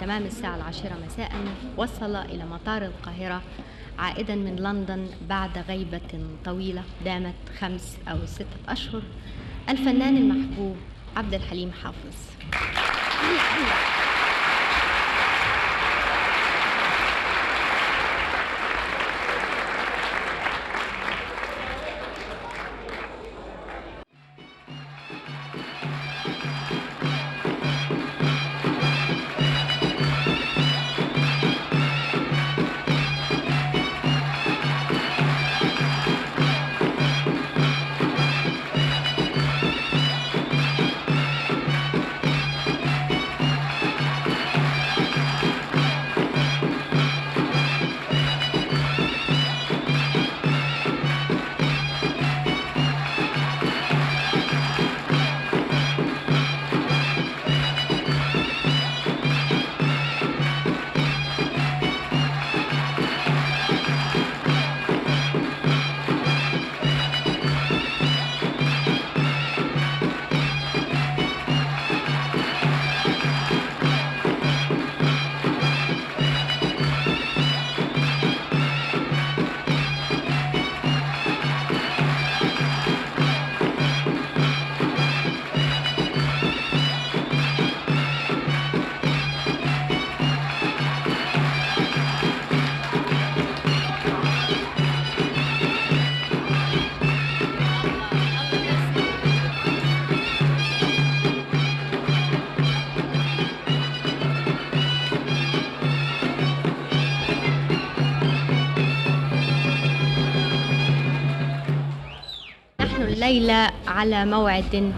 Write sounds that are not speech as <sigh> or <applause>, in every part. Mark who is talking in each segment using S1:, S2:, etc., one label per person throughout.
S1: تمام الساعة العاشرة مساء وصل إلى مطار القاهرة عائدا من لندن بعد غيبة طويلة دامت خمس أو ستة أشهر. الفنان المحبوب عبد الحليم حافظ. الليلة على موعد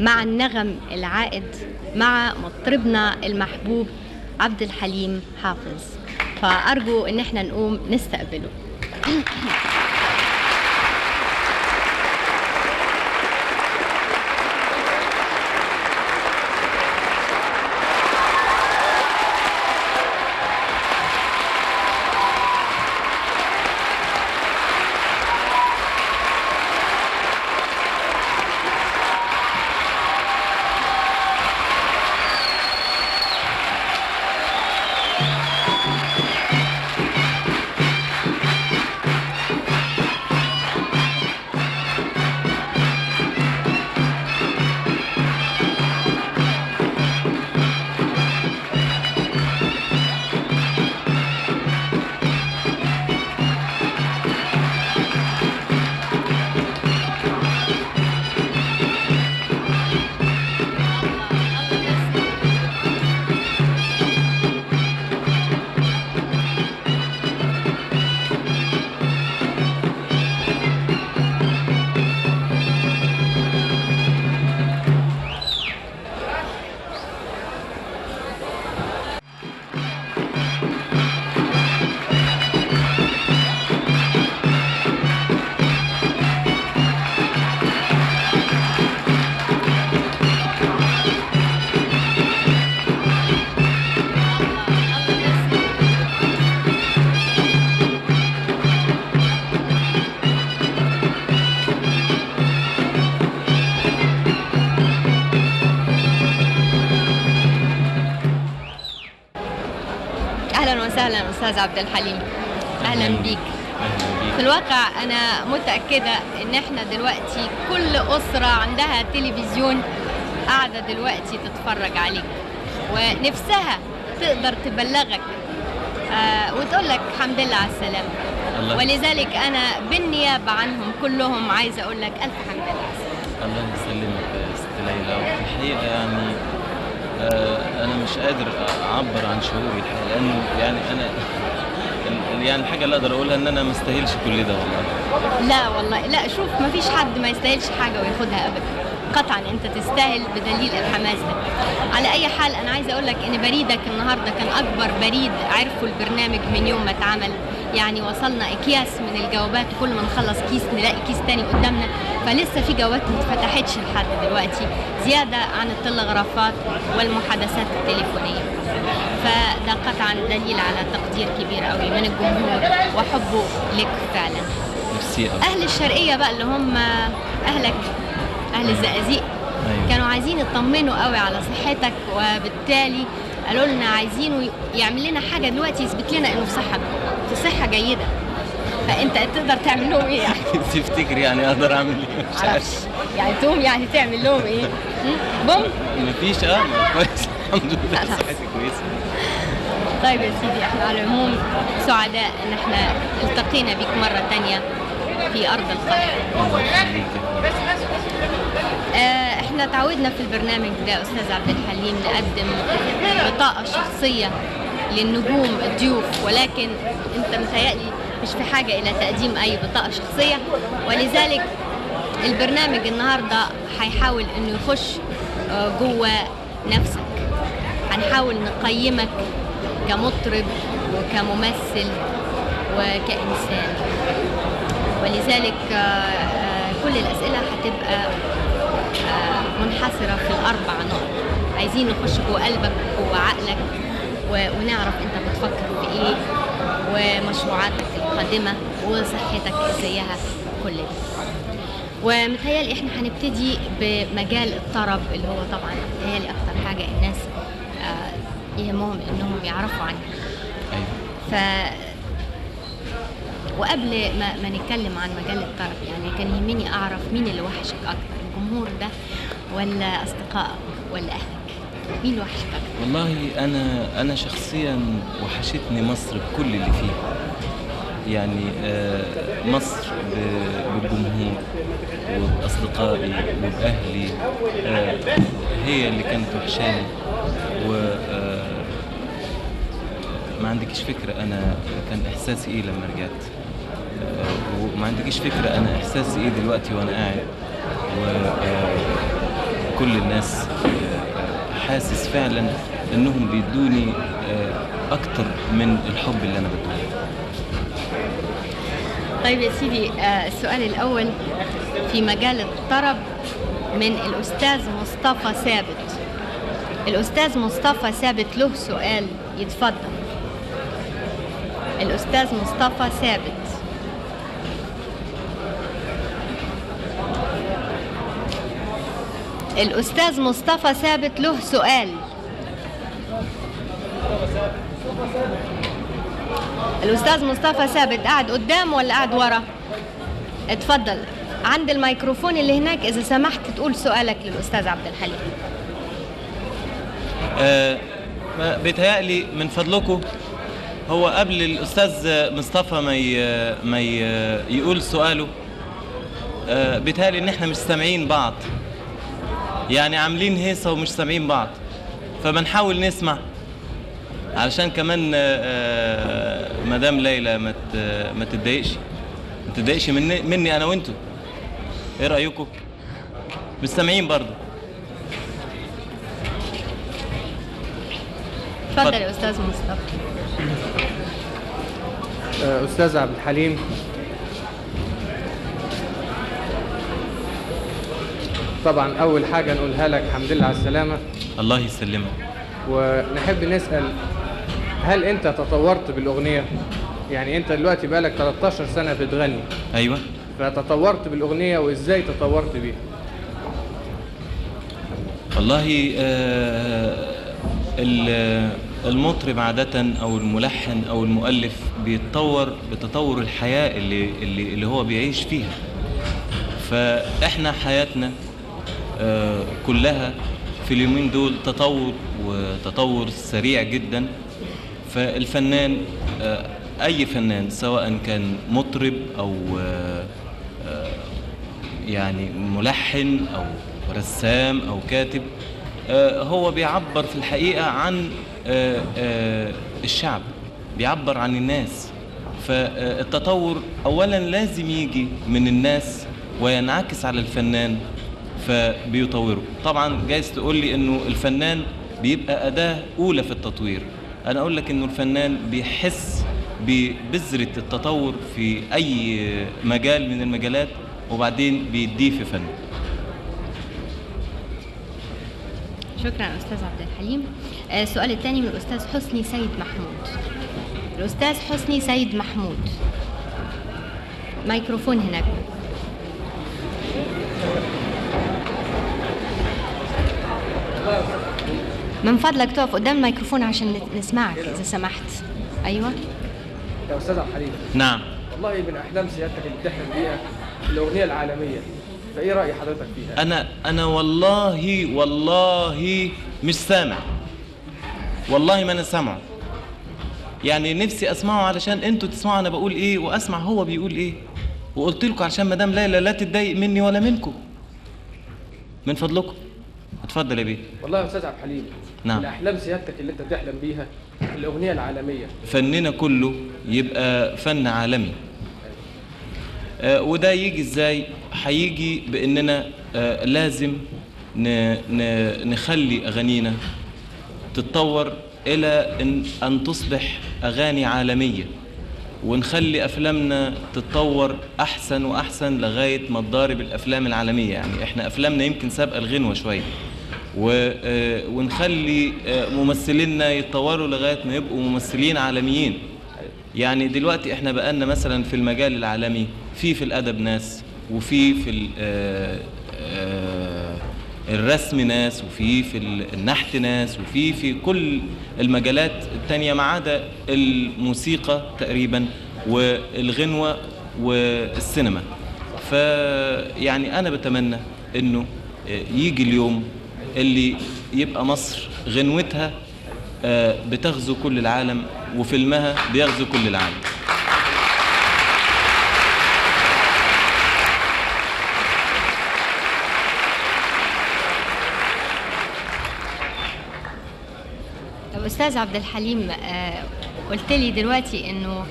S1: مع النغم العائد مع مطربنا المحبوب عبد الحليم حافظ. فأرجو إن إحنا نقوم نستقبله. وسهلا أستاذ عبد الحليم. أهلا بيك.
S2: أهلا
S1: في الواقع أنا متأكدة إن إحنا دلوقتي كل أسرة عندها تلفزيون قاعدة دلوقتي تتفرج عليك. ونفسها تقدر تبلغك. آه وتقول لك الحمد لله على السلامة.
S2: الله
S1: ولذلك أنا بالنيابة عنهم كلهم عايزة أقول لك ألف حمد لله.
S2: الله يسلمك يا ست ليلى. وفي الحقيقة يعني آه أنا مش قادر أعبر عن شعوري الحقيقة لأنه يعني أنا يعني الحاجة اللي أقدر أقولها إن أنا ما استاهلش كل ده والله.
S1: لا والله لا شوف ما فيش حد ما يستاهلش حاجة وياخدها ابدا. قطعا أنت تستاهل بدليل الحماس ده. على أي حال أنا عايزة أقول لك إن بريدك النهارده كان أكبر بريد عرفه البرنامج من يوم ما اتعمل. يعني وصلنا أكياس من الجوابات وكل ما نخلص كيس نلاقي كيس تاني قدامنا. فلسه في جوابات ما اتفتحتش لحد دلوقتي. زيادة عن التلغرافات والمحادثات التليفونية. فده قطعا دليل على تقدير كبير قوي من الجمهور وحبه لك فعلا.
S2: أوي.
S1: أهل الشرقية بقى اللي هم أهلك أهل الزقازيق.
S2: أيوة.
S1: كانوا عايزين يطمنوا قوي على صحتك وبالتالي قالوا لنا عايزينه يعمل لنا حاجة دلوقتي يثبت لنا إنه في صحة في صحة جيدة. فأنت تقدر تعمل لهم إيه يعني؟ <laughs>
S2: تفتكر يعني أقدر أعمل إيه؟ مش عارف.
S1: يعني تقوم يعني تعمل لهم إيه? بوم
S2: مفيش آه ما كويس. الحمد لله. صحتي كويسة.
S1: طيب يا سيدي إحنا على العموم سعداء إن إحنا التقينا بيك مرة تانية في
S2: أرض القاهرة.
S1: آه، إحنا تعودنا في البرنامج ده أستاذ عبد الحليم نقدم بطاقة شخصية للنجوم الضيوف ولكن أنت متهيألي مش في حاجة إلى تقديم أي بطاقة شخصية ولذلك البرنامج النهارده هيحاول إنه يخش آه، جوه نفسك. هنحاول نقيمك كمطرب وكممثل وكإنسان. ولذلك آه، آه، كل الأسئلة هتبقى آه، منحصرة في الأربع نقط. عايزين نخش جوه قلبك وجوه عقلك ونعرف أنت بتفكر في إيه ومشروعاتك القادمة وصحتك إزيها كل ده. ومتهيألي إحنا هنبتدي بمجال الطرب اللي هو طبعا متهيألي أكتر حاجة الناس يهمهم إنهم يعرفوا عنها
S2: أيوه.
S1: ف وقبل ما, ما نتكلم عن مجال الطرب يعني كان يهمني أعرف مين اللي وحشك أكتر الجمهور ده ولا أصدقائك ولا أهلك؟ مين اللي وحشك أكتر؟
S2: والله أنا أنا شخصيا وحشتني مصر بكل اللي فيها. يعني آه، مصر بالجمهور وبأصدقائي وبأهلي آه، هي اللي كانت وحشاني. و آه، ما عندكيش فكرة أنا كان إحساسي إيه لما رجعت؟ آه، وما عندكيش فكرة أنا إحساسي إيه دلوقتي وأنا قاعد؟ وكل الناس آه، حاسس فعلا إنهم بيدوني آه، أكتر من الحب اللي أنا بديه
S1: طيب يا سيدي آه، السؤال الأول في مجال الطرب من الأستاذ مصطفى ثابت. الأستاذ مصطفى ثابت له سؤال يتفضل. الأستاذ مصطفى ثابت. الأستاذ مصطفى ثابت له سؤال. الأستاذ مصطفى ثابت قاعد قدام ولا قاعد ورا؟ اتفضل. عند الميكروفون اللي هناك إذا سمحت تقول سؤالك للأستاذ عبد الحليم.
S2: ما- بيتهيألي من فضلكم هو قبل الأستاذ مصطفى ما ما يقول سؤاله آه، بيتهيألي إن إحنا مش سامعين بعض. يعني عاملين هيصة ومش سامعين بعض. فبنحاول نسمع. علشان كمان آه، آه، مدام ليلى ما ما تتضايقش. ما تتضايقش مني, مني أنا وأنتوا. إيه رأيكم؟ مش سامعين برضه.
S1: اتفضل. يا أستاذ مصطفى.
S3: أستاذ عبد الحليم. طبعا أول حاجة نقولها لك الحمد لله على السلامة.
S2: الله يسلمك.
S3: ونحب نسأل هل أنت تطورت بالأغنية؟ يعني أنت دلوقتي بقالك 13 سنة بتغني.
S2: أيوه.
S3: فتطورت بالأغنية وإزاي تطورت بيها؟
S2: والله آه، المطرب عادة أو الملحن أو المؤلف بيتطور بتطور الحياة اللي اللي اللي هو بيعيش فيها. فإحنا حياتنا آه، كلها في اليومين دول تطور وتطور سريع جدا. فالفنان آه، أي فنان سواء كان مطرب أو آه، يعني ملحن أو رسام أو كاتب هو بيعبر في الحقيقة عن الشعب بيعبر عن الناس. فالتطور اولا لازم يجي من الناس وينعكس على الفنان فبيطوره. طبعا جايز تقول لي إنه الفنان بيبقى أداة أولى في التطوير. أنا أقول لك إنه الفنان بيحس ببذرة التطور في أي مجال من المجالات وبعدين بيديه في فن
S1: شكرا أستاذ عبد الحليم. آه، السؤال الثاني من الأستاذ حسني سيد محمود. الأستاذ حسني سيد محمود. ميكروفون هناك. من فضلك تقف قدام الميكروفون عشان نسمعك إذا سمحت. أيوه.
S3: يا أستاذ عبد الحليم.
S2: نعم.
S3: والله من أحلام سيادتك اللي بتحلم بيها الأغنية العالمية. فإيه رأي حضرتك فيها؟
S2: أنا أنا والله والله مش سامع. والله ما أنا سامعه يعني نفسي أسمعه علشان أنتوا تسمعوا أنا بقول إيه وأسمع هو بيقول إيه. وقلت لكم عشان مدام ليلى لا تتضايق مني ولا منكم. من فضلكم. اتفضل يا بيه.
S3: والله يا أستاذ عبد الحليم
S2: نعم.
S3: من احلام سيادتك اللي أنت بتحلم بيها الأغنية العالمية.
S2: فننا كله يبقى فن عالمي. آه، وده يجي إزاي؟ هيجي بإننا آه، لازم ن- ن- نخلي أغانينا تتطور إلى ان, أن تصبح أغاني عالمية ونخلي أفلامنا تتطور أحسن وأحسن لغاية ما تضارب الافلام العالمية. يعني إحنا أفلامنا يمكن سابقة الغنوة شوية. و- آه، ونخلي آه، ممثلينا يتطوروا لغاية ما يبقوا ممثلين عالميين. يعني دلوقتي إحنا بقالنا مثلا في المجال العالمي في في الأدب ناس وفي في آه، الرسم ناس وفي في ال- النحت ناس وفي في كل المجالات التانية ما عدا الموسيقى تقريبا والغنوة والسينما. فيعني أنا بتمنى إنه يجي اليوم اللي يبقى مصر غنوتها آه، بتغزو كل العالم وفيلمها بيغزو كل العالم
S1: طب أستاذ عبد الحليم آه، قلت لي دلوقتي إنه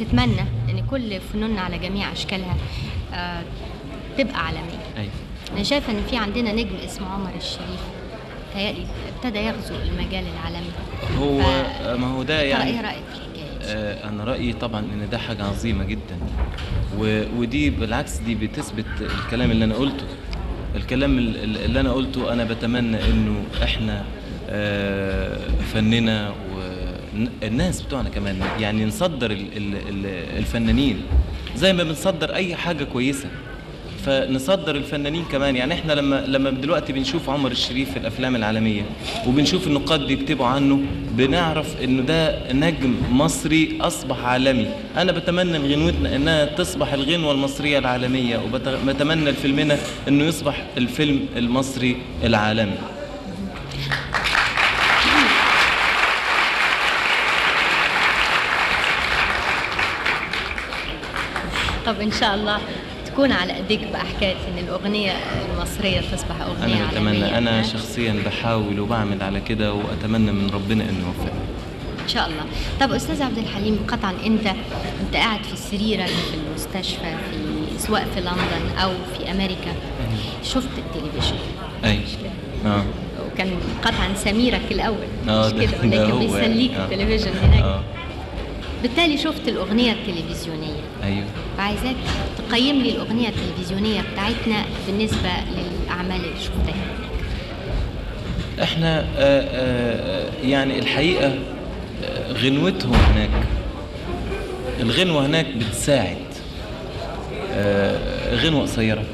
S1: تتمنى إن كل فنوننا على جميع أشكالها آه، تبقى عالمية
S2: أيوة.
S1: أنا شايفة إن في عندنا نجم اسمه عمر الشريف تهيألي ابتدى يغزو المجال العالمي
S2: هو
S1: ف-
S2: ما هو ده يعني
S1: إيه رأيك في الحكاية؟
S2: آه، أنا رأيي طبعا إن ده حاجة عظيمة جدا و- ودي بالعكس دي بتثبت الكلام اللي أنا قلته الكلام ال- ال- اللي أنا قلته أنا بتمنى إنه إحنا آه، فننا والناس بتوعنا كمان. يعني نصدر ال- ال- ال- الفنانين زي ما بنصدر أي حاجة كويسة. فنصدر الفنانين كمان. يعني إحنا لما لما دلوقتي بنشوف عمر الشريف في الأفلام العالمية وبنشوف النقاد بيكتبوا عنه بنعرف إنه ده نجم مصري أصبح عالمي. أنا بتمنى من غنوتنا إنها تصبح الغنوة المصرية العالمية وبتمنى لفيلمنا إنه يصبح الفيلم المصري العالمي.
S1: طب إن شاء الله تكون على إيديك بقى حكايه إن الأغنية المصرية تصبح
S2: أغنية
S1: أنا
S2: بتمنى
S1: أنا؟
S2: شخصيا بحاول وبعمل على كده وأتمنى من ربنا إنه يوفقني.
S1: إن شاء الله. طب أستاذ عبد الحليم قطعا أنت أنت قاعد في سريرك في المستشفى في سواء في لندن أو في أمريكا شفت التلفزيون؟
S2: اي
S1: كده؟
S2: آه.
S1: وكان قطعا سميرك الأول.
S2: آه
S1: مش
S2: ده-
S1: كده؟
S2: ده
S1: ولكن
S2: هو
S1: بيسليك
S2: يعني. آه.
S1: التلفزيون هناك.
S2: آه
S1: بالتالي شفت الأغنية التلفزيونية.
S2: أيوه.
S1: فعايزاك تقيم لي الأغنية التلفزيونية بتاعتنا بالنسبة للأعمال اللي شفتها.
S2: إحنا آه، آه، يعني الحقيقة آه، غنوتهم هناك. الغنوة هناك بتساعد. آه، غنوة قصيرة.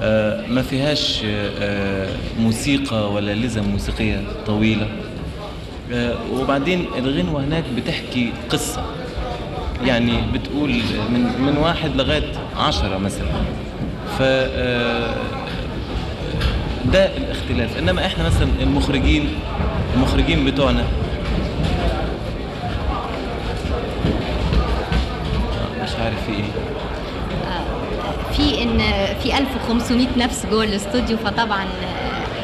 S2: آه، ما فيهاش آه، آه، موسيقى ولا لزم موسيقية طويلة. آه، وبعدين الغنوة هناك بتحكي قصة. يعني بتقول من من واحد لغاية عشرة مثلا. ف آه، ده الاختلاف. إنما إحنا مثلا المخرجين المخرجين بتوعنا. آه، مش عارف في إيه.
S1: في إن في 1500 نفس جوه الاستوديو فطبعا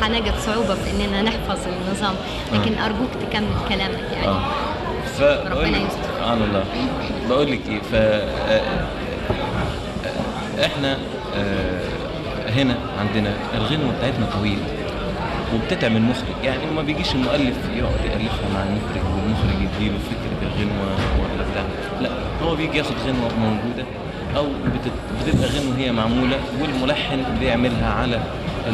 S1: آه، هنجد صعوبة في إننا نحفظ النظام لكن أرجوك تكمل كلامك يعني.
S2: آه. فبقول
S1: ربنا يستر.
S2: سبحان الله. بقول لك إيه ف آه، آه، آه، هنا عندنا الغنوة بتاعتنا طويلة وبتتعب المخرج. يعني ما بيجيش المؤلف يقعد يألفها مع المخرج والمخرج يديله فكرة الغنوة ولا بتاع. لا هو بيجي ياخد غنوة موجودة أو بتت- بتبقى غنوة هي معمولة والملحن بيعملها على آه،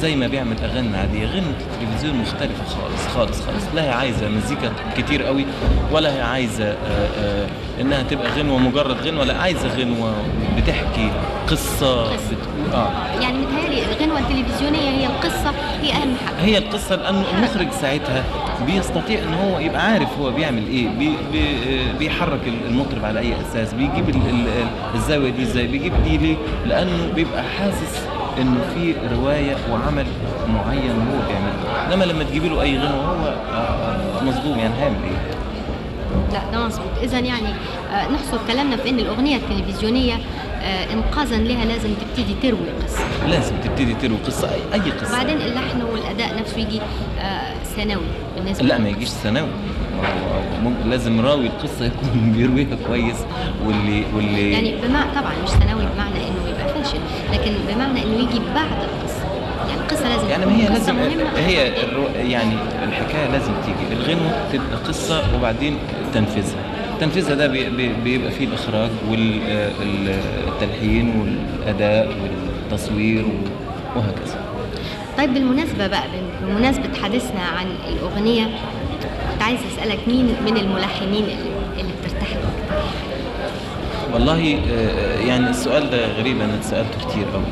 S2: زي ما بيعمل أغاني عادية غنوه التلفزيون مختلفه خالص خالص خالص. لا هي عايزة مزيكا كتير قوي ولا هي عايزة آه، آه، إنها تبقى غنوة مجرد غنوة لا عايزة غنوة بتحكي قصة. آه.
S1: يعني متهيألي الغنوة التلفزيونية هي القصة هي أهم حاجة.
S2: هي القصة لأنه المخرج ساعتها بيستطيع إن هو يبقى عارف هو بيعمل إيه بي بي بيحرك المطرب على أي أساس بيجيب ال ال الزاوية دي إزاي بيجيب دي ليه؟ لأنه بيبقى حاسس إنه في رواية وعمل معين هو بيعمله. إنما لما تجيب له أي غنوة هو آه، آه، مصدوم يعني هيعمل إيه؟
S1: لا ده مظبوط. إذا يعني آه، نحصر كلامنا في أن الأغنية التلفزيونية آه، إنقاذا لها لازم تبتدي تروي قصة.
S2: لازم تبتدي تروي قصة. أي, أي قصة؟
S1: بعدين اللحن والأداء نفسه يجي آه، ثانوي بالنسبة
S2: لا ما يجيش ثانوي لازم راوي القصة يكون <laughs> بيرويها كويس واللي واللي
S1: يعني بمعنى طبعا مش ثانوي بمعنى إنه يبقى فاشل لكن بمعنى إنه يجي بعد القصة. يعني القصة لازم
S2: يعني ما هي
S1: قصة
S2: لازم. هي الرو... يعني الحكاية لازم تيجي. الغنوة تبقى قصة وبعدين تنفيذها تنفيذها ده بي... بي... بيبقى فيه الإخراج والتلحين والأداء والتصوير. وهكذا
S1: طيب بالمناسبة بقى بمناسبة حديثنا عن الأغنية كنت عايز أسألك مين من الملحنين اللي, بترتاح له؟
S2: والله آه، يعني السؤال ده غريب أنا اتسالته كتير قوي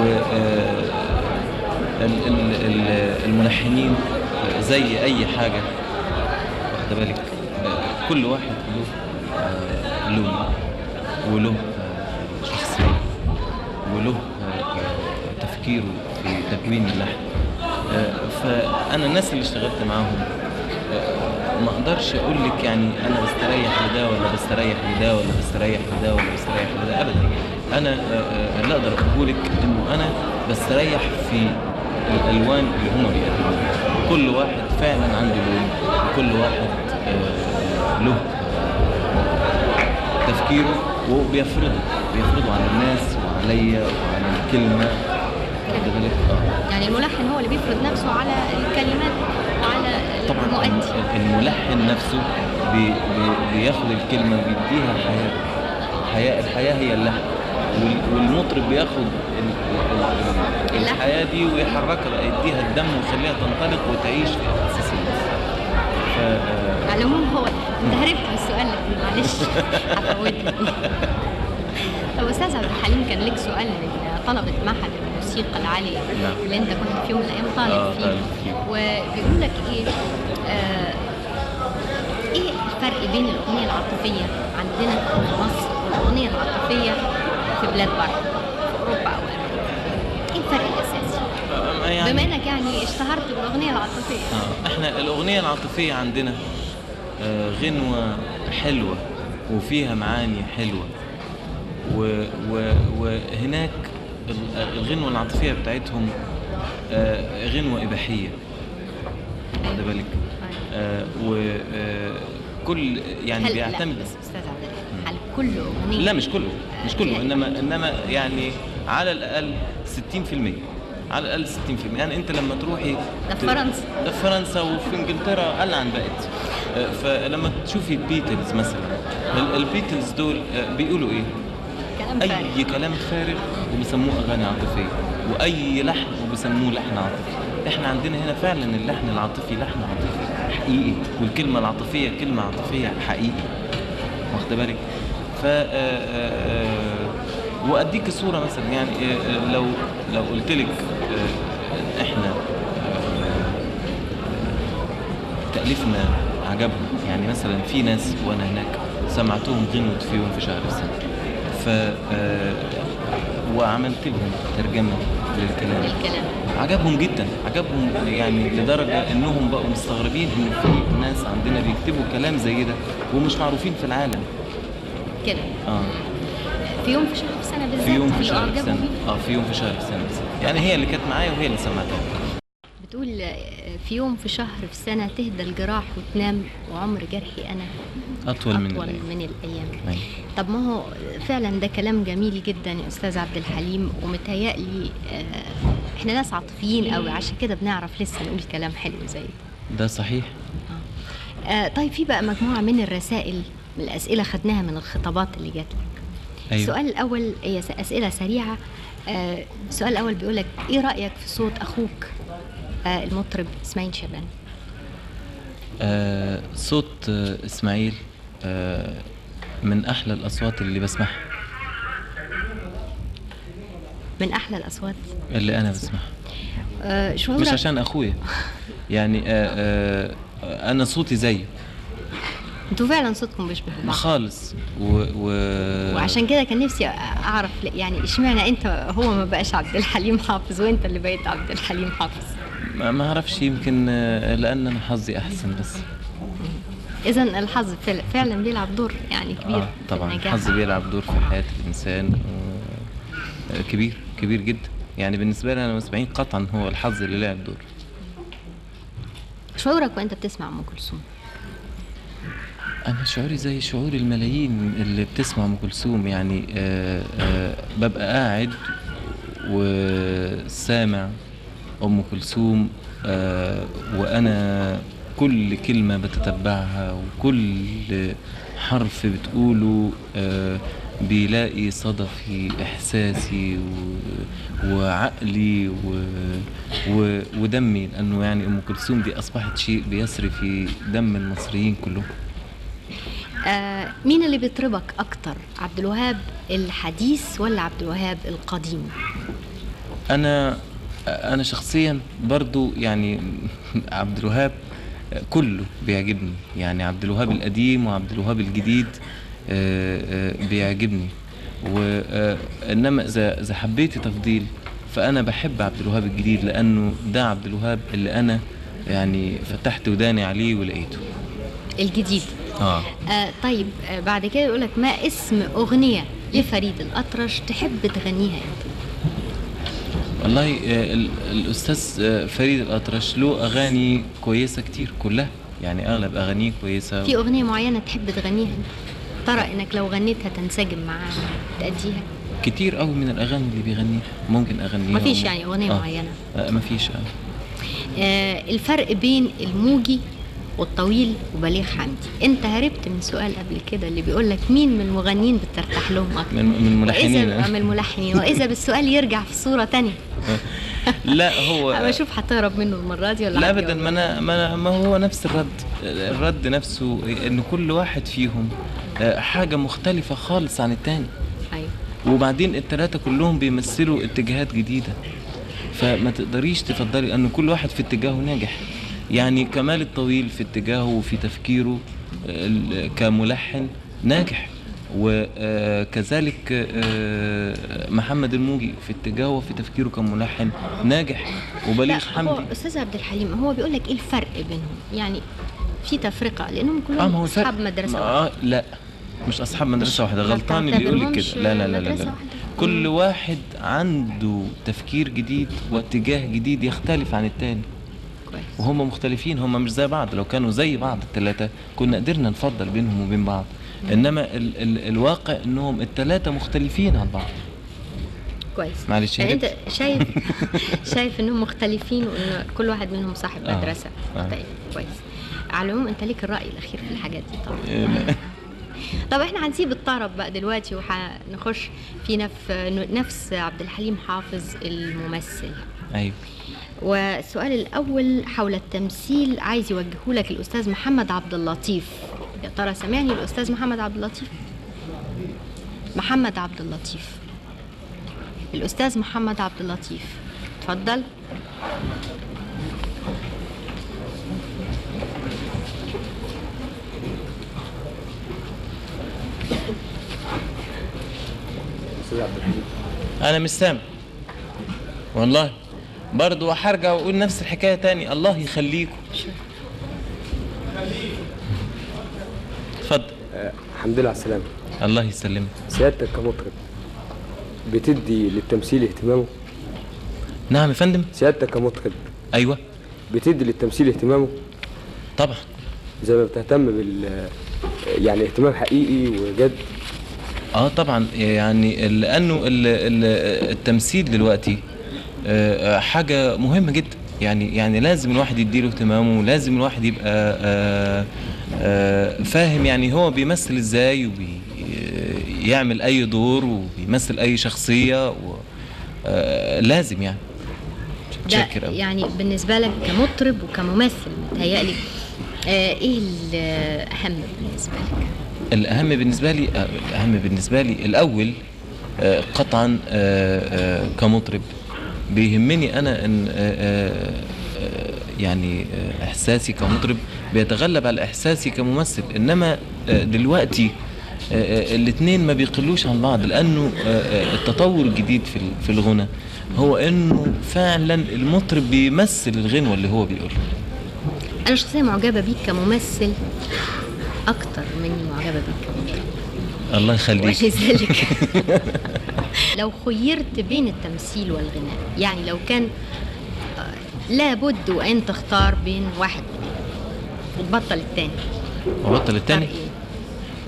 S2: و آه، ال- ال- ال- الملحنين زي أي حاجة واخد بالك كل واحد له آه، لون وله آه، شخصيه وله آه، تفكيره في تكوين اللحن فأنا الناس اللي اشتغلت معاهم ما أقدرش أقول لك يعني أنا بستريح لده ولا بستريح لده ولا بستريح لده ولا بستريح لده ابدا. أنا اللي أقدر أقول لك إنه أنا بستريح في الألوان اللي هم بيقدموها. كل واحد فعلا عنده لون وكل واحد له. تفكيره وبيفرضه بيفرضه على الناس وعليا وعلى الكلمة. آه.
S1: يعني الملحن هو اللي بيفرض نفسه على الكلمات وعلى
S2: طبعا
S1: المؤدي.
S2: الملحن نفسه بي بي بياخد الكلمة بيديها حياة حياة الحياة هي اللحن. وال- والمطرب بياخد. الحياة دي ويحركها يديها الدم ويخليها تنطلق وتعيش في احاسيس الناس ف آه،
S1: على العموم هو انت هربت من السؤال لكن معلش هفوتني طب أستاذ عبد الحليم كان لك سؤال لطلبة معهد الموسيقى العالية
S2: نعم.
S1: اللي أنت كنت في يوم من الأيام
S2: آه،
S1: طالب فيه. وبيقول لك إيه آه إيه الفرق بين الأغنية العاطفية عندنا في مصر والأغنية العاطفية في بلاد بره في أوروبا أو أمريكا إيه الفرق الأساسي؟
S2: آه، يعني
S1: بما إنك يعني اشتهرت بالأغنية العاطفية
S2: آه، إحنا الأغنية العاطفية عندنا آه، غنوة حلوة وفيها معاني و و وهناك ال- الغنوة العاطفية بتاعتهم آه، غنوة إباحية. واخد بالك؟ وكل يعني بيعتمد
S1: لا بس أستاذ عبد الحليم هل كل أغنية
S2: لا مش كله مش كله
S1: يعني-
S2: إنما إنما يعني على الأقل 60% على الأقل 60% يعني أنت لما تروحي
S1: ده في فرنسا.
S2: ده في فرنسا وفي إنجلترا قل عن بقت. آه، فلما تشوفي البيتلز مثلا ال- البيتلز دول آه، بيقولوا إيه؟
S1: كلام فارغ
S2: اي كلام فارغ وبيسموه أغاني عاطفية. وأي لحن وبيسموه لحن عاطفي. إحنا عندنا هنا فعلا اللحن العاطفي لحن عاطفي حقيقي والكلمة العاطفية كلمة عاطفية حقيقي. واخد بالك؟ ف آه، آه، وأديك صورة مثلا يعني لو لو قلت لك إحنا تأليفنا عجبهم. يعني مثلا في ناس وأنا هناك سمعتهم غنوة في يوم في شهر السنة. ف آه، وعملت لهم ترجمة للكلام. عجبهم جدا. عجبهم يعني لدرجة إنهم بقوا مستغربين ان في ناس عندنا بيكتبوا كلام زي ده ومش معروفين في العالم.
S1: كده.
S2: آه.
S1: في يوم في شهر في سنة بالذات
S2: في يوم في شهر السنة. آه في يوم في شهر السنة. يعني هي اللي كانت معايا وهي اللي سمعتها.
S1: بتقول آه، في يوم في شهر في سنة تهدى الجراح وتنام وعمر جرحي أنا.
S2: أطول من
S1: أطول
S2: الأيام.
S1: من الأيام.
S2: أيوة.
S1: طب ما هو فعلا ده كلام جميل جدا يا أستاذ عبد الحليم ومتهيألي آه، إحنا ناس عاطفيين قوي عشان كده بنعرف لسه نقول كلام حلو زي ده.
S2: ده صحيح.
S1: آه، طيب في بقى مجموعة من الرسائل من الأسئلة خدناها من الخطابات اللي جات لك.
S2: أيوة.
S1: السؤال الأول هي أسئلة سريعة. آه، السؤال الأول بيقول لك إيه رأيك في صوت أخوك؟ آه، المطرب إسماعيل شبان.
S2: آه صوت آه إسماعيل آه من أحلى الأصوات اللي بسمعها.
S1: من أحلى الأصوات.
S2: اللي أنا بسمعها.
S1: آه،
S2: مش عشان أخويا. يعني آه آه أنا صوتي زيه
S1: أنتوا فعلا صوتكم بيشبه بعض.
S2: خالص. و, و...
S1: وعشان كده كان نفسي أعرف يعني إشمعنى أنت هو ما بقاش عبد الحليم حافظ وأنت اللي بقيت عبد الحليم حافظ؟
S2: ما ما أعرفش يمكن آه، لأن أنا حظي أحسن بس.
S1: اذا الحظ فعلا- بيلعب دور يعني كبير
S2: آه طبعا. الحظ بيلعب دور في حياه الإنسان آه، كبير كبير جدا. يعني بالنسبة لي أنا مسمعين قطعا هو الحظ اللي لعب دور.
S1: شعورك وأنت بتسمع أم كلثوم؟
S2: أنا شعوري زي شعور الملايين اللي بتسمع أم كلثوم. يعني آه آه ببقى قاعد وسامع أم كلثوم آه وأنا كل كلمة بتتبعها وكل حرف بتقوله آه بيلاقي صدى في إحساسي و- وعقلي و... و... ودمي. لأنه يعني أم كلثوم دي أصبحت شيء بيسري في دم المصريين كلهم.
S1: آه مين اللي بيطربك أكتر عبد الوهاب الحديث ولا عبد الوهاب القديم؟
S2: أنا أنا شخصيا برضو يعني عبد الوهاب كله بيعجبني. يعني عبد الوهاب القديم وعبد الوهاب الجديد آه، آه، بيعجبني. وانما إذا إذا حبيتي تفضيل فأنا بحب عبد الوهاب الجديد لأنه ده عبد الوهاب اللي أنا يعني فتحت وداني عليه ولقيته.
S1: الجديد.
S2: آه.
S1: آه طيب آه بعد كده يقول لك ما اسم أغنية لفريد الأطرش تحب تغنيها أنت؟
S2: والله آه، ال- الأستاذ آه، فريد الاطرش له أغاني كويسة كتير كلها يعني أغلب أغانيه كويسة
S1: في أغنية معينة تحب تغنيها ترى إنك لو غنيتها تنسجم معاها تأديها
S2: كتير قوي من الأغاني اللي بيغنيها ممكن أغنيها
S1: مفيش يعني أغنية
S2: آه.
S1: معينة.
S2: آه مفيش آه.
S1: آه الفرق بين الموجي والطويل وبليغ حمدي انت هربت من سؤال قبل كده اللي بيقول لك مين من المغنيين بترتاح لهم أكتر؟
S2: من من الملحنين.
S1: وإذا من الملحنين. وإذا بالسؤال يرجع في صورة تانية. <laughs>
S2: لا هو
S1: أنا بشوف هتهرب منه المرة دي ولا
S2: لا ابدا. ما أنا ما, أنا ما هو نفس الرد. الرد نفسه إن كل واحد فيهم آه، حاجة مختلفة خالص عن التاني.
S1: أيوه.
S2: وبعدين التلاتة كلهم بيمثلوا اتجاهات جديدة. فما تقدريش تفضلي إن كل واحد في اتجاهه ناجح. يعني كمال الطويل في اتجاهه وفي تفكيره ال- كملحن ناجح. وكذلك محمد الموجي في اتجاهه وفي تفكيره كملحن ناجح. وبليغ حمدي.
S1: أستاذ عبد الحليم هو بيقول لك إيه الفرق بينهم؟ يعني في
S2: تفرقة لأنهم
S1: كلهم
S2: هو أصحاب
S1: مدرسة.
S2: آه لا مش أصحاب مدرسة
S1: واحدة
S2: غلطان اللي يقول لك كده. لا لا لا لا, لا. كل واحد عنده تفكير جديد واتجاه جديد يختلف عن التاني.
S1: كويس
S2: وهم مختلفين هم مش زي بعض. لو كانوا زي بعض الثلاثه كنا قدرنا نفضل بينهم وبين بعض. إنما ال ال الواقع إنهم الثلاثه مختلفين عن بعض.
S1: كويس.
S2: معلش
S1: يعني. أنت شايف <laughs> شايف إنهم مختلفين وإن كل واحد منهم صاحب
S2: آه.
S1: مدرسة.
S2: آه.
S1: طيب كويس. على العموم أنت ليك الرأي الأخير في الحاجات دي طبعا.
S2: آه. <laughs>
S1: طب إحنا هنسيب الطرب بقى دلوقتي وهنخش في نف... نفس عبد الحليم حافظ الممثل.
S2: أيوه.
S1: والسؤال الأول حول التمثيل عايز يوجهه لك الأستاذ محمد عبد اللطيف. يا ترى سامعني الأستاذ محمد عبد اللطيف؟ محمد عبد اللطيف. الأستاذ محمد عبد اللطيف. اتفضل.
S2: أنا مش سامع والله. برضه هرجع وأقول نفس الحكاية تاني. الله يخليكم. اتفضل.
S4: آه، الحمد لله على السلامة.
S2: الله يسلمك.
S4: سيادتك كمطرب بتدي للتمثيل اهتمامه؟
S2: نعم يا فندم.
S4: سيادتك كمطرب
S2: أيوه.
S4: بتدي للتمثيل اهتمامه؟
S2: طبعا.
S4: زي ما بتهتم بال يعني اهتمام حقيقي وجد؟
S2: آه طبعا. يعني لأنه ال- ال- التمثيل دلوقتي حاجة مهمة جدا. يعني يعني لازم الواحد يديله اهتمامه ولازم الواحد يبقى آه، آه، فاهم يعني هو بيمثل إزاي وبيعمل أي دور وبيمثل أي شخصية و آه، لازم يعني. أوي.
S1: يعني بالنسبة لك كمطرب وكممثل متهيألي آه إيه الأهم بالنسبة لك؟
S2: الأهم بالنسبة لي الأهم بالنسبة لي الأول آه، قطعا آه، آه، كمطرب. بيهمني أنا إن آه، آه، يعني آه، إحساسي كمطرب بيتغلب على إحساسي كممثل. إنما دلوقتي الاثنين ما بيقلوش عن بعض لأنه التطور الجديد في في الغنى هو إنه فعلا المطرب بيمثل الغنوه اللي هو بيقولها
S1: أنا شخصيا معجبة بيك كممثل أكتر مني معجبة بيك
S2: الله يخليك.
S1: ولذلك <laughs> <laughs> لو خيرت بين التمثيل والغناء يعني لو كان آه، لابد وان تختار بين واحد وتبطل التاني
S2: وبطل التاني
S1: تختار إيه؟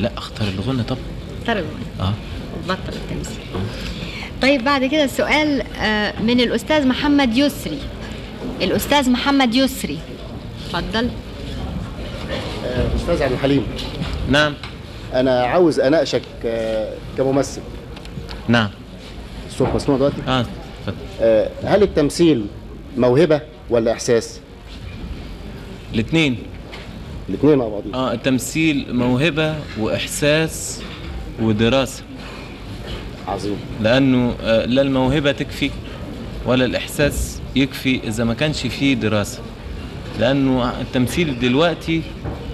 S2: لا اختار الغنى طبعا.
S1: تختار الغناء
S2: آه.
S1: وتبطل التمثيل. طيب بعد كده سؤال آه، من الأستاذ محمد يسري. الأستاذ محمد يسري. اتفضل.
S5: آه، أستاذ عبد الحليم.
S2: نعم.
S5: أنا عاوز أناقشك آه، كممثل.
S2: نعم.
S5: الصوت مسموع دلوقتي؟
S2: آه.
S5: آه، هل التمثيل موهبة ولا إحساس؟
S2: الاثنين
S5: الاثنين مع بعضهم
S2: آه التمثيل موهبة وإحساس ودراسة.
S5: عظيم.
S2: لأنه آه، لا الموهبة تكفي ولا الإحساس يكفي إذا ما كانش فيه دراسة. لأنه التمثيل دلوقتي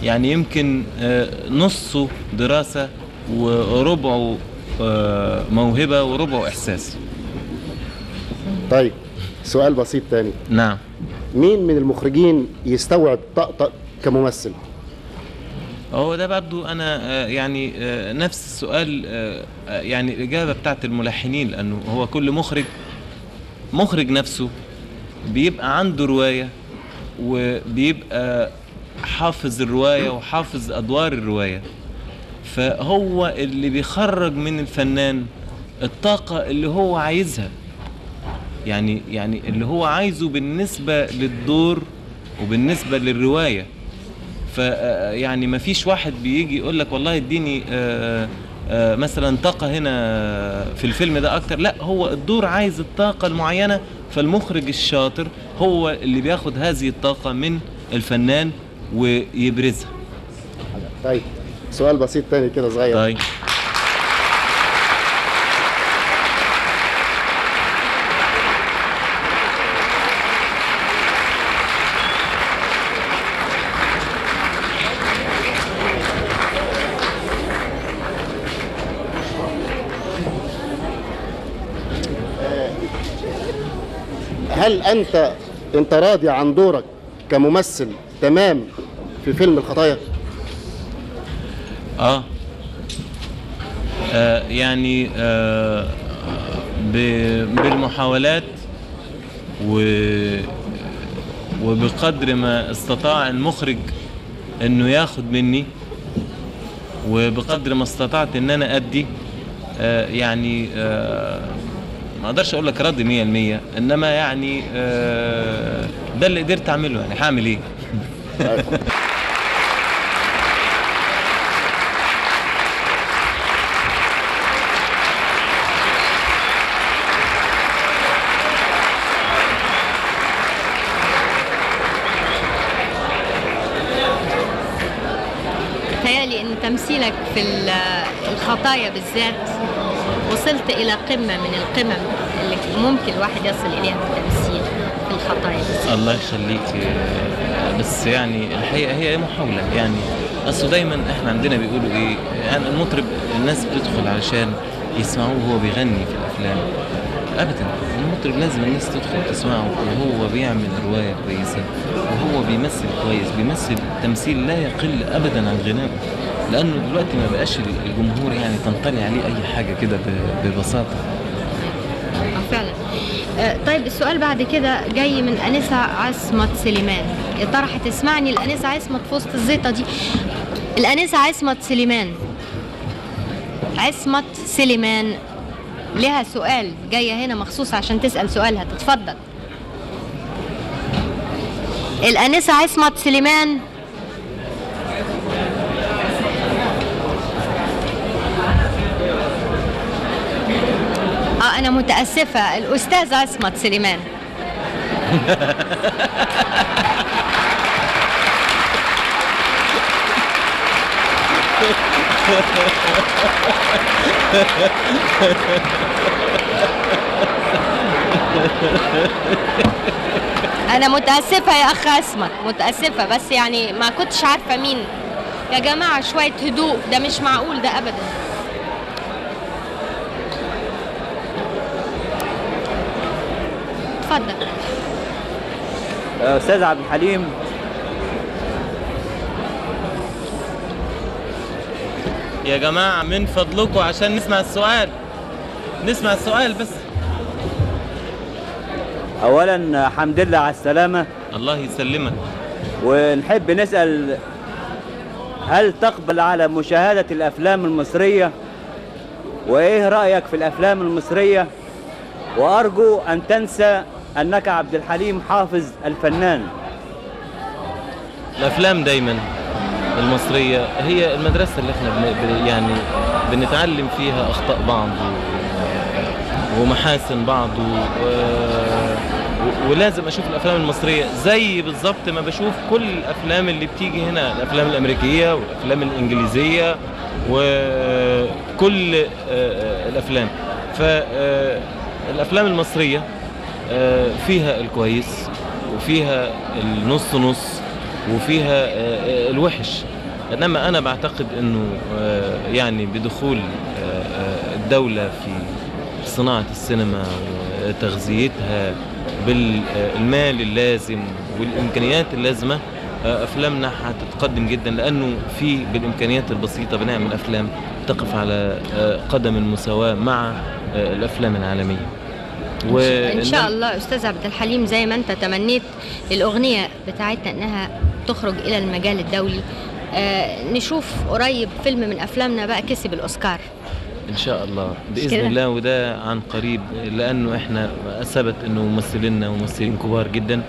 S2: يعني يمكن آه، نصه دراسة وربعه آه، موهبة وربعه إحساس.
S5: طيب سؤال بسيط تاني.
S2: نعم.
S5: مين من المخرجين يستوعب طقطق كممثل؟
S2: هو ده برضو أنا آه، يعني نفس السؤال يعني الإجابة بتاعت الملحنين لأنه هو كل مخرج مخرج نفسه بيبقى عنده رواية وبيبقى حافظ الرواية وحافظ أدوار الرواية. فهو اللي بيخرج من الفنان الطاقة اللي هو عايزها. يعني يعني اللي هو عايزه بالنسبة للدور وبالنسبة للرواية. ف يعني ما فيش واحد بيجي يقول لك والله اديني آه، آه، مثلا طاقة هنا في الفيلم ده أكتر. لا هو الدور عايز الطاقة المعينة فالمخرج الشاطر هو اللي بياخد هذه الطاقة من الفنان ويبرزها.
S5: طيب سؤال بسيط تاني كده صغير.
S2: طيب.
S5: هل أنت أنت راضي عن دورك كممثل تمام في فيلم الخطايا؟
S2: آه, آه يعني آه بالمحاولات و وبقدر ما استطاع المخرج إنه ياخد مني وبقدر ما استطعت إن أنا أدي آه يعني آه ما أقدرش أقول لك راضي 100% انما يعني آه ده اللي قدرت اعمله يعني هعمل
S1: إيه؟ تمثيلك في ال- الخطايا بالذات وصلت إلى قمة من القمم اللي ممكن الواحد يصل إليها في التمثيل في الخطايا.
S2: الله يخليك آه، بس يعني الحقيقة هي محاولة. يعني أصل دايما إحنا عندنا بيقولوا إيه يعني المطرب الناس بتدخل علشان يسمعوه وهو بيغني في الأفلام. ابدا المطرب لازم الناس تدخل تسمعه وهو بيعمل رواية كويسة وهو بيمثل كويس بيمثل تمثيل لا يقل ابدا عن غنائه. لأنه دلوقتي ما بقاش الجمهور يعني تنطلي عليه أي حاجة كده ببساطة.
S1: آه فعلا. آه، طيب السؤال بعد كده جاي من أنسة عصمت سليمان. يا ترى هتسمعني؟ الأنسة عصمت في وسط الزيطة دي. الأنسة عصمت سليمان. عصمت سليمان. لها سؤال جاية هنا مخصوص عشان تسأل سؤالها. تتفضل. الأنسة عصمت سليمان. أنا متأسفة الأستاذ عصمت سليمان. أنا متأسفة يا أخ اسمك متأسفة بس يعني ما كنتش عارفة مين. يا جماعة شوية هدوء ده مش معقول ده ابدا اتفضل
S6: أستاذ عبد الحليم.
S2: يا جماعة من فضلكم عشان نسمع السؤال. نسمع السؤال بس.
S6: اولا حمد لله على السلامة.
S2: الله يسلمك.
S6: ونحب نسأل هل تقبل على مشاهدة الأفلام المصرية؟ وإيه رأيك في الأفلام المصرية؟ وأرجو أن تنسى أنك عبد الحليم حافظ الفنان.
S2: الأفلام دايما المصرية هي المدرسة اللي إحنا بن... يعني بنتعلم فيها أخطاء بعض و... ومحاسن بعض و... و... ولازم أشوف الأفلام المصرية زي بالظبط ما بشوف كل الأفلام اللي بتيجي هنا الأفلام الأمريكية والأفلام الإنجليزية وكل آه، آه، الأفلام. فالافلام المصرية آه، فيها الكويس وفيها النص نص وفيها آه، آه، الوحش. إنما أنا بعتقد إنه آه، يعني بدخول آه، آه، الدولة في صناعة السينما وتغذيتها بالمال اللازم والإمكانيات اللازمة آه، أفلامنا هتتقدم جدا لأنه في بالإمكانيات البسيطة بنعمل أفلام تقف على آه، قدم المساواة مع آه، الأفلام العالمية.
S1: إن شاء الله أستاذ عبد الحليم زي ما أنت تمنيت الأغنية بتاعتنا إنها تخرج إلى المجال الدولي. آه نشوف قريب فيلم من أفلامنا بقى كسب الأوسكار.
S2: إن شاء الله
S1: بإذن؟
S2: الله وده عن قريب لأنه إحنا ثبت إنه ممثلينا ممثلين كبار جدا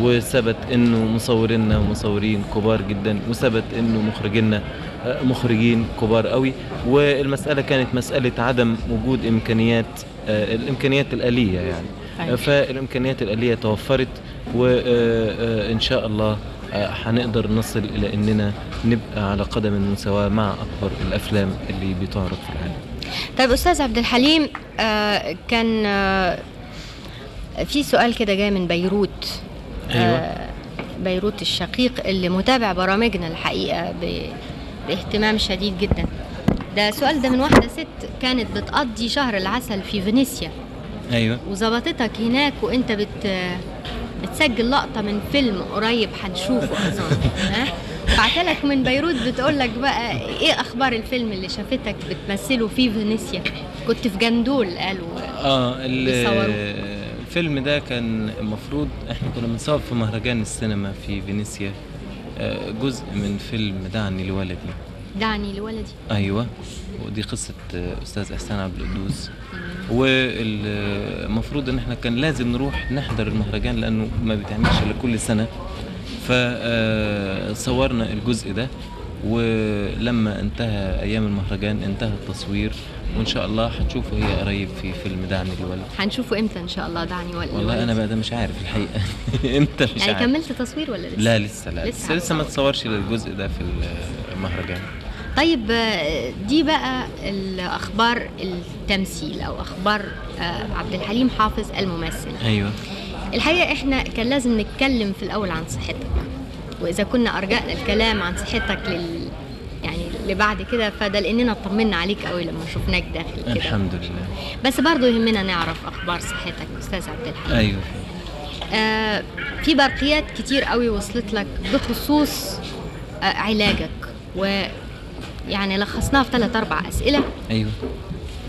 S2: وثبت إنه مصورينا ومصورين كبار جدا وثبت إنه مخرجينا آه، مخرجين كبار قوي والمسألة كانت مسألة عدم وجود إمكانيات آه، الإمكانيات الآلية يعني
S1: أيوة.
S2: آه، فالإمكانيات الآلية توفرت وان شاء الله آه، هنقدر نصل إلى إننا نبقى على قدم المساواه مع أكبر الأفلام اللي بتعرض في العالم
S1: طيب أستاذ عبد الحليم آه كان آه في سؤال كده جاي من بيروت.
S2: أيوة.
S1: آه بيروت الشقيق اللي متابع برامجنا الحقيقة ب... باهتمام شديد جدا. ده السؤال ده من واحدة ست كانت بتقضي شهر العسل في فينيسيا.
S2: أيوه.
S1: وظبطتك هناك وأنت بت بتسجل لقطة من فيلم قريب هنشوفه. <laughs> ها؟ بعتلك من بيروت بتقول لك بقى إيه أخبار الفيلم اللي شافتك بتمثله في فينيسيا؟ كنت في جندول قالوا آه.
S2: الفيلم ده كان المفروض إحنا كنا بنصور في مهرجان السينما في فينيسيا آه، جزء من فيلم دعني لولدي.
S1: دعني لولدي.
S2: أيوه ودي قصة آه، أستاذ إحسان عبد القدوس. والمفروض إن إحنا كان لازم نروح نحضر المهرجان لأنه ما بيتعملش إلا كل سنة. فصورنا الجزء ده ولما انتهى أيام المهرجان انتهى التصوير وإن شاء الله هتشوفوا هي قريب في فيلم دعني لولد
S1: هنشوفه إمتى إن شاء الله دعني ولدي
S2: والله أنا بقى ده مش عارف الحقيقة. <laughs> أنت مش
S1: يعني
S2: عارف.
S1: كملت تصوير ولا لسه؟
S2: لا لسه لا
S1: لسه
S2: لسه, ما تصورش الجزء ده في المهرجان.
S1: طيب دي بقى الأخبار التمثيل أو أخبار آه، عبد الحليم حافظ الممثل.
S2: أيوه.
S1: الحقيقة إحنا كان لازم نتكلم في الأول عن صحتك. وإذا كنا أرجعنا الكلام عن صحتك لل يعني لبعد كده فده لأننا اطمنا عليك قوي لما شفناك داخل كده.
S2: الحمد لله.
S1: بس برضه يهمنا نعرف أخبار صحتك أستاذ عبد الحليم.
S2: أيوه.
S1: آه في برقيات كتير قوي وصلت لك بخصوص آه علاجك. ويعني لخصناها في ثلاث أربع أسئلة.
S2: أيوه.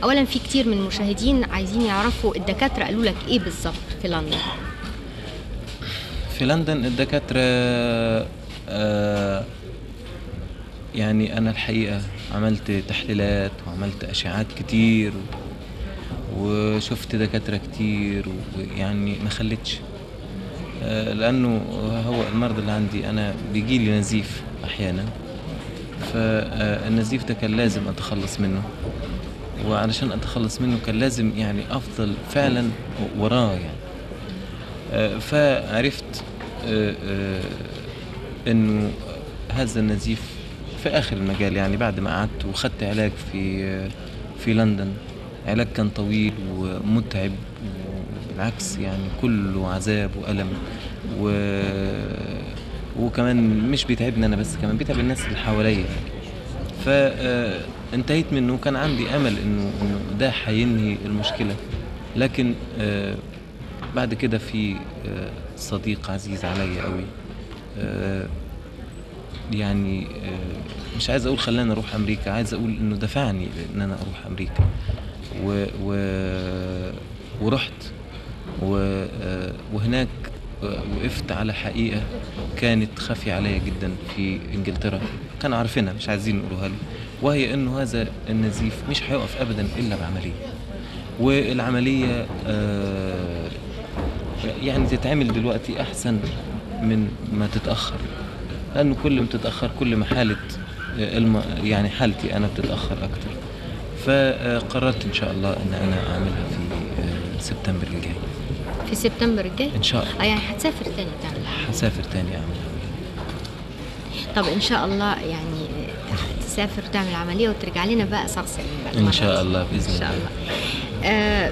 S1: أولا في كتير من المشاهدين عايزين يعرفوا الدكاترة قالوا لك إيه بالظبط في لندن.
S2: في لندن الدكاترة آه يعني أنا الحقيقة عملت تحليلات وعملت أشعات كتير وشفت دكاترة كتير ويعني ما خلتش آه لأنه هو المرض اللي عندي أنا بيجي لي نزيف أحيانا فالنزيف ده كان لازم أتخلص منه وعلشان أتخلص منه كان لازم يعني أفضل فعلا وراه يعني آه، فعرفت إنه هذا النزيف في آخر المجال يعني بعد ما قعدت وخدت علاج في في لندن. علاج كان طويل ومتعب بالعكس يعني كله عذاب وألم و وكمان مش بيتعبني أنا بس كمان بيتعب الناس اللي حواليا. فانتهيت منه كان عندي أمل إنه إنه ده هينهي المشكلة. لكن آه، بعد كده في آه، صديق عزيز عليا قوي. آه، يعني آه، مش عايز أقول خلاني أروح أمريكا عايز أقول إنه دفعني إن أنا أروح أمريكا. و و ورحت. و آه، وهناك وقفت على حقيقة كانت خافية عليا جدا في إنجلترا. كانوا عارفينها مش عايزين يقولوها لي. وهي إنه هذا النزيف مش هيقف ابدا إلا بعملية. والعملية آه، يعني تتعمل دلوقتي أحسن من ما تتأخر. لأنه كل ما تتأخر كل ما حالة آه، الم... يعني حالتي أنا بتتأخر أكتر. فقررت إن شاء الله إن أنا أعملها في آه، سبتمبر الجاي.
S1: في سبتمبر الجاي؟
S2: إن شاء الله.
S1: آه يعني هتسافر تاني تعمل
S2: هسافر تاني اعملها
S1: طب إن شاء الله يعني تسافر تعمل عملية وترجع لنا بقى شخص
S2: إن شاء الله بإذن
S1: إن شاء
S2: الله.
S1: الله. آه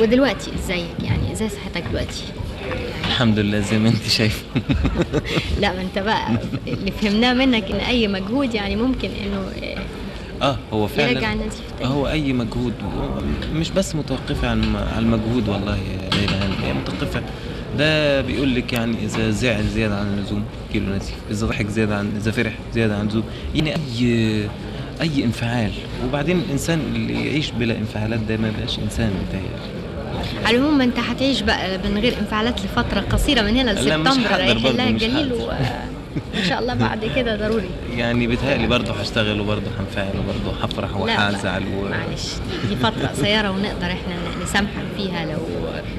S1: ودلوقتي ازيك يعني إزاي صحتك دلوقتي.
S2: الحمد لله زي ما انت شايفه <laughs>
S1: لا ما انت بقى اللي فهمناه منك إن أي مجهود يعني ممكن إنه آه
S2: هو فعلا
S1: يرجع تاني
S2: هو أي مجهود مش بس متوقفة عن على المجهود والله يا ليلى هاني هي متوقفة. ده بيقول لك يعني إذا زعل زيادة عن اللزوم كيلو نزيف إذا ضحك زيادة عن إذا فرح زيادة عن اللزوم. يعني أي أي انفعال. وبعدين الإنسان اللي يعيش بلا انفعالات ده ما يبقاش إنسان متهيألي.
S1: على العموم انت هتعيش بقى من غير انفعالات لفترة قصيرة من هنا لسبتمبر رايح لها
S2: مش
S1: الجليل
S2: هقدر.
S1: وان شاء الله بعد كده ضروري <laughs>
S2: يعني بيتهيألي برضه هشتغل وبرضه هنفعل وبرضه هفرح وهزعل و...
S1: معلش دي فترة قصيرة ونقدر إحنا نسامحك فيها لو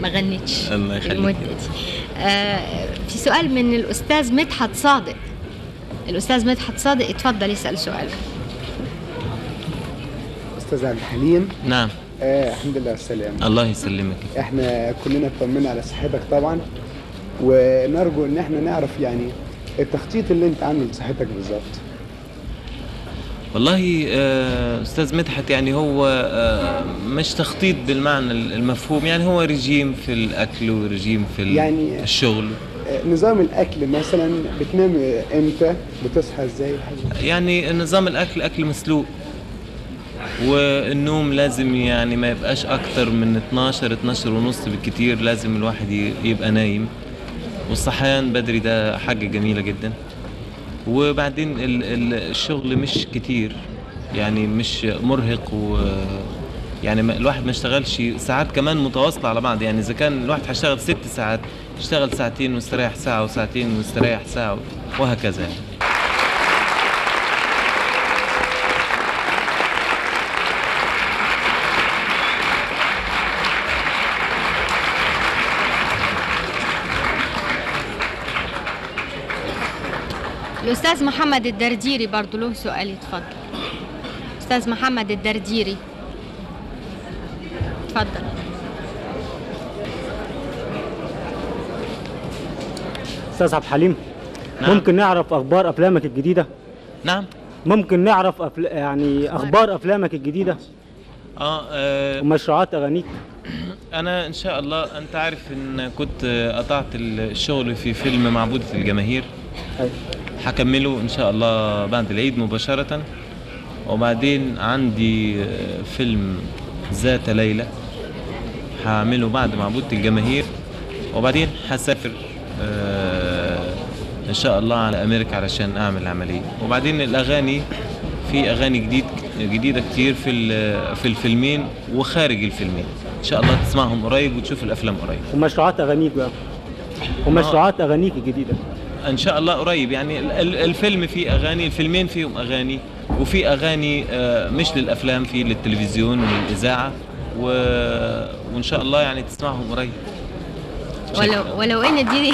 S1: ما غنتش
S2: الله يخليك.
S1: المدة دي. آه في سؤال من الأستاذ مدحت صادق الأستاذ مدحت صادق اتفضل يسأل سؤال
S7: أستاذ عبد الحليم
S2: نعم
S7: آه الحمد لله على السلامه
S2: الله يسلمك.
S7: إحنا كلنا اطمنا على صحتك طبعا ونرجو إن إحنا نعرف يعني التخطيط اللي أنت عامله لصحتك بالظبط.
S2: والله آه، أستاذ مدحت يعني هو آه، مش تخطيط بالمعنى المفهوم يعني هو رجيم في الأكل ورجيم في
S7: يعني-
S2: الشغل.
S7: آه نظام الأكل مثلا بتنام إمتى؟ بتصحى إزاي؟
S2: يعني نظام الأكل أكل مسلوق. والنوم لازم يعني ما يبقاش أكتر من 12 12 ونص بالكتير لازم الواحد يبقى نايم. والصحيان بدري ده حاجة جميلة جدا. وبعدين ال- ال- الشغل مش كتير يعني مش مرهق و يعني الواحد ما اشتغلش ساعات كمان متواصلة على بعض. يعني إذا كان الواحد هيشتغل ست ساعات يشتغل ساعتين ويستريح ساعة وساعتين ويستريح ساعة وهكذا يعني.
S1: الأستاذ محمد الدرديري برضو له سؤال يتفضل. أستاذ محمد الدرديري. اتفضل
S8: أستاذ عبد الحليم
S2: نعم.
S8: ممكن نعرف أخبار أفلامك الجديدة؟
S2: نعم.
S8: ممكن نعرف أفل... يعني أخبار أفلامك الجديدة؟
S2: آه, آه.
S8: ومشروعات أغانيك؟ <clears throat>
S2: أنا إن شاء الله أنت عارف إن كنت آه، قطعت الشغل في فيلم معبودة الجماهير. هكمله إن شاء الله بعد العيد مباشرة. وبعدين عندي آه، فيلم ذات ليلة هعمله بعد معبودة الجماهير. وبعدين هسافر آه، إن شاء الله على أمريكا علشان أعمل عملية. وبعدين الأغاني في أغاني جديد جديدة كتير في ال- في الفيلمين وخارج الفيلمين. إن شاء الله تسمعهم قريب وتشوف الأفلام قريب.
S8: ومشروعات أغانيك بقى. ومشروعات أغانيك الجديدة.
S2: إن شاء الله قريب. يعني ال- ال- الفيلم فيه أغاني الفيلمين فيهم أغاني وفي أغاني آه، مش للأفلام في للتلفزيون وللاذاعه و... وإن شاء الله يعني تسمعهم قريب.
S1: ولو ولو إن دي <laughs>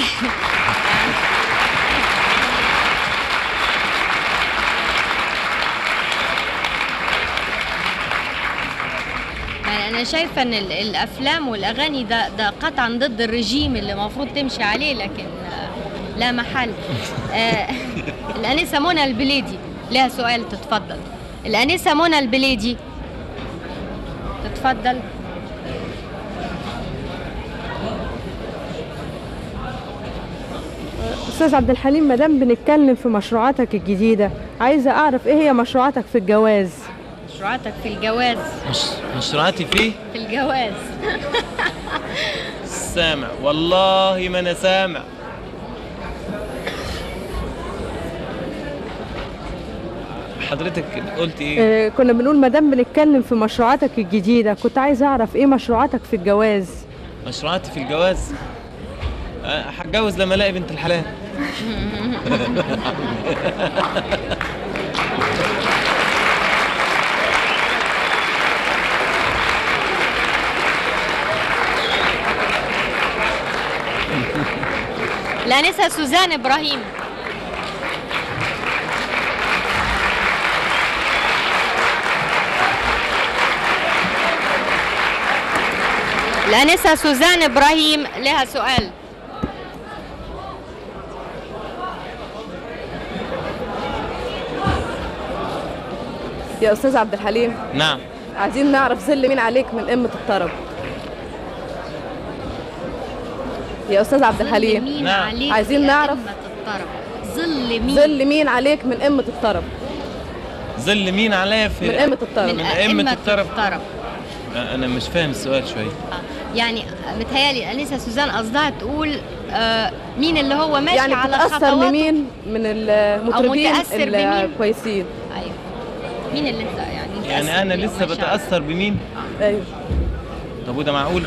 S1: يعني أنا شايفة إن ال- الأفلام والأغاني ده ده قطعا ضد الرجيم اللي المفروض تمشي عليه لكن لا محل. آه، الأنسة منى البليدي. لها سؤال تتفضل. الأنسة منى البليدي. تتفضل.
S9: أستاذ عبد الحليم ما دام بنتكلم في مشروعاتك الجديدة عايزة أعرف إيه هي مشروعاتك في الجواز؟
S1: مشروعاتك في الجواز.
S2: مش مشروعاتي فيه
S1: في الجواز.
S2: سامع. والله ما أنا سامع. حضرتك قلت إيه؟
S9: آه كنا بنقول ما دام بنتكلم في مشروعاتك الجديدة كنت عايزه أعرف إيه مشروعاتك في الجواز؟
S2: مشروعاتي في الجواز؟ أه، هتجوز لما ألاقي بنت الحلال.
S1: الانسه سوزان إبراهيم. الانسه سوزان إبراهيم لها سؤال.
S10: يا أستاذ عبد الحليم.
S2: نعم.
S10: عايزين نعرف ظل مين عليك من قمه الطرب. يا أستاذ عبد الحليم.
S1: مين
S2: نعم.
S1: عليك
S10: عايزين نعرف
S1: ظل مين؟
S10: ظل مين عليك من قمه الطرب.
S2: ظل مين عليا في
S10: من قمه الطرب.
S1: من أئمة
S2: الطرب.
S1: الطرب.
S2: أنا مش فاهم السؤال شوية.
S1: آه، يعني متهيألي الأنسة سوزان قصدها تقول آه، مين اللي هو ماشي
S10: يعني
S1: على خطواته؟
S10: بمين؟ من المطربين
S1: متأثر بمين؟
S10: الكويسين
S1: أيوه. مين اللي انت يعني
S2: يعني أنا
S1: بيه؟
S2: لسه بتأثر بمين؟
S10: أيوه.
S2: طب وده معقول؟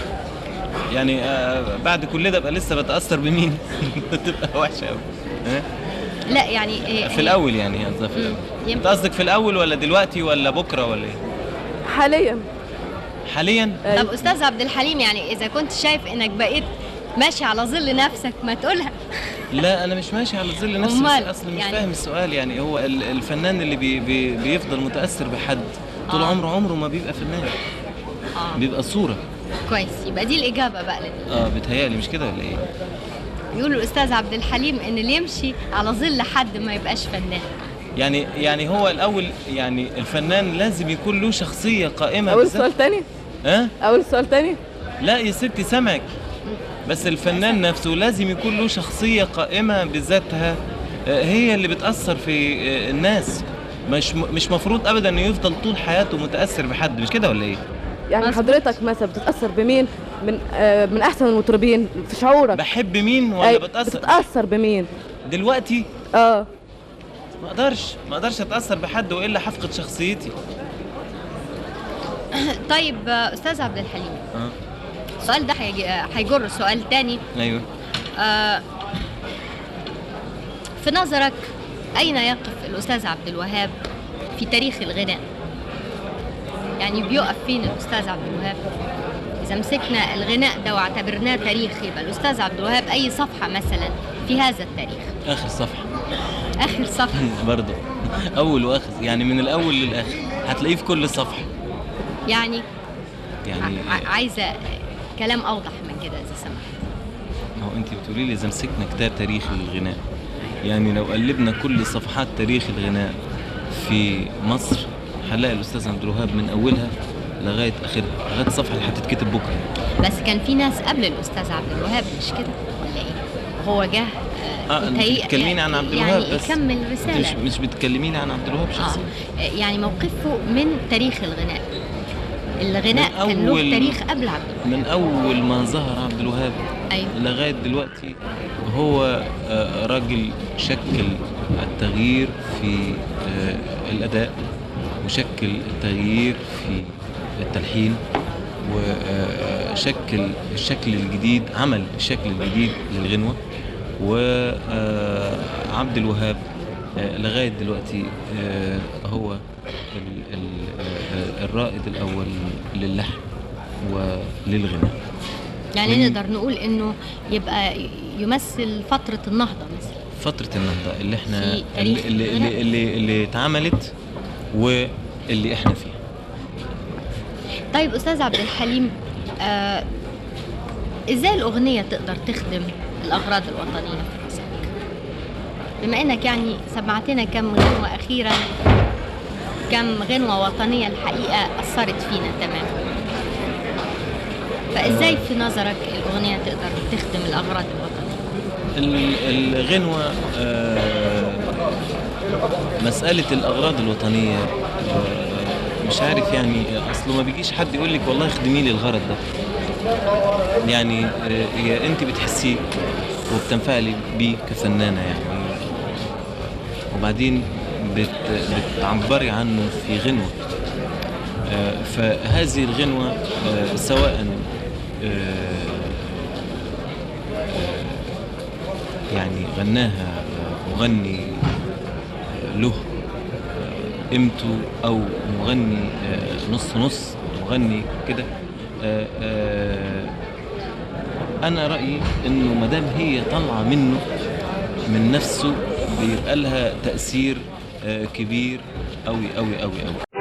S2: يعني آه بعد كل ده ابقى لسه بتأثر بمين؟ <laughs> تبقى وحشة قوي
S1: لا يعني إيه
S2: في الأول يعني قصدها في الأول.
S1: يمكن.
S2: أنت قصدك في الأول ولا دلوقتي ولا بكرة ولا إيه؟
S10: حاليا.
S2: حاليا؟
S1: طب أستاذ عبد الحليم يعني إذا كنت شايف إنك بقيت ماشي على ظل نفسك ما تقولها
S2: لا. أنا مش ماشي على ظل نفسي
S1: أمال؟
S2: بس أصلا مش
S1: يعني-
S2: فاهم السؤال. يعني هو ال- الفنان اللي بي بي بيفضل متأثر بحد طول
S1: آه.
S2: عمره عمره ما بيبقى فنان.
S1: آه.
S2: بيبقى صورة.
S1: كويس يبقى دي الإجابة بقى لل-
S2: آه بتهيالي مش كده ولا إيه؟
S1: يقولوا الأستاذ عبد الحليم إن اللي يمشي على ظل حد ما يبقاش فنان.
S2: يعني يعني هو الأول يعني الفنان لازم يكون له شخصية قائمة
S10: اول. سؤال تاني؟
S2: ها؟
S10: أول سؤال تاني؟
S2: لا يا ستي سمك بس الفنان نفسه لازم يكون له شخصية قائمة بذاتها. آه، هي اللي بتأثر في آه، الناس. مش مش مفروض ابدا إنه يفضل طول حياته متأثر بحد. مش كده ولا إيه؟
S10: يعني حضرتك مثلا بتتأثر بمين؟ من آه من أحسن المطربين في شعورك.
S2: بحب مين ولا
S10: أي،
S2: بتأثر؟
S10: بتتأثر بمين؟
S2: دلوقتي؟
S10: آه.
S2: ما أقدرش ما أقدرش أتأثر بحد وإلا هفقد شخصيتي. <coughs>
S1: طيب آه، أستاذ عبد الحليم.
S2: آه.
S1: السؤال ده آه، هيجر سؤال تاني.
S2: أيوه.
S1: آه، في نظرك أين يقف الأستاذ عبد الوهاب في تاريخ الغناء؟ يعني بيقف فين الأستاذ عبد الوهاب؟ إذا مسكنا الغناء ده واعتبرناه تاريخ يبقى الأستاذ عبد الوهاب أي صفحة مثلا في هذا التاريخ؟
S2: آخر صفحة.
S1: آخر صفحة. <laughs>
S2: برضه. أول وآخر يعني من الأول للآخر. هتلاقيه في كل صفحة.
S1: يعني
S2: يعني
S1: ع- عايزة كلام أوضح من كده إذا سمحت.
S2: هو أنت بتقولي لي إذا مسكنا كتاب تاريخ للغناء يعني لو قلبنا كل صفحات تاريخ الغناء في مصر هنلاقي الأستاذ عبد الوهاب من أولها لغاية آخرها لغاية الصفحة اللي هتتكتب بكرة.
S1: بس كان في ناس قبل الأستاذ عبد الوهاب مش كده؟ ولا إيه؟ هو جه
S2: آه
S1: متهيأ-
S2: بتكلميني عن عبد الوهاب
S1: يعني
S2: بس.
S1: يكمل
S2: أنت
S1: رسالة.
S2: مش مش بتكلميني عن عبد الوهاب شخصيا.
S1: آه. يعني موقفه من تاريخ الغناء. الغناء
S2: من
S1: كان له تاريخ قبل عبد الوهاب
S2: من أول ما ظهر عبد الوهاب
S1: أيوة.
S2: لغاية دلوقتي هو آه، راجل شكل التغيير في آه، الأداء وشكل التغيير في التلحين وشكل الشكل الجديد عمل الشكل الجديد للغنوة وعبد الوهاب آه، لغاية دلوقتي آه، هو آه، الرائد الأول للحن وللغناء
S1: يعني نقدر نقول إنه يبقى يمثل فترة النهضة مثلا
S2: فترة النهضة اللي
S1: إحنا
S2: اللي اللي. اللي, اللي, اتعملت واللي إحنا فيها
S1: طيب أستاذ عبد الحليم آه إزاي الأغنية تقدر تخدم الأغراض الوطنية في مصر؟ بما إنك يعني سمعتنا كم غنوة أخيرا كم غنوة وطنية الحقيقة أثرت فينا تماما. فإزاي في نظرك الأغنية تقدر تخدم الأغراض الوطنية؟
S2: ال- الغنوة آه، مسألة الأغراض الوطنية آه، مش عارف يعني أصله ما بيجيش حد يقول لك والله خدمي لي الغرض ده. يعني آه، هي أنت بتحسيه وبتنفعلي بيه كفنانة يعني. وبعدين بت بتعبري عنه في غنوة. آه، فهذه الغنوة آه، سواء آه، يعني غناها مغني له قيمته أو مغني نص نص مغني كده أنا رأيي إنه ما دام هي طالعة منه من نفسه بيبقى لها تأثير آه، كبير قوي قوي قوي قوي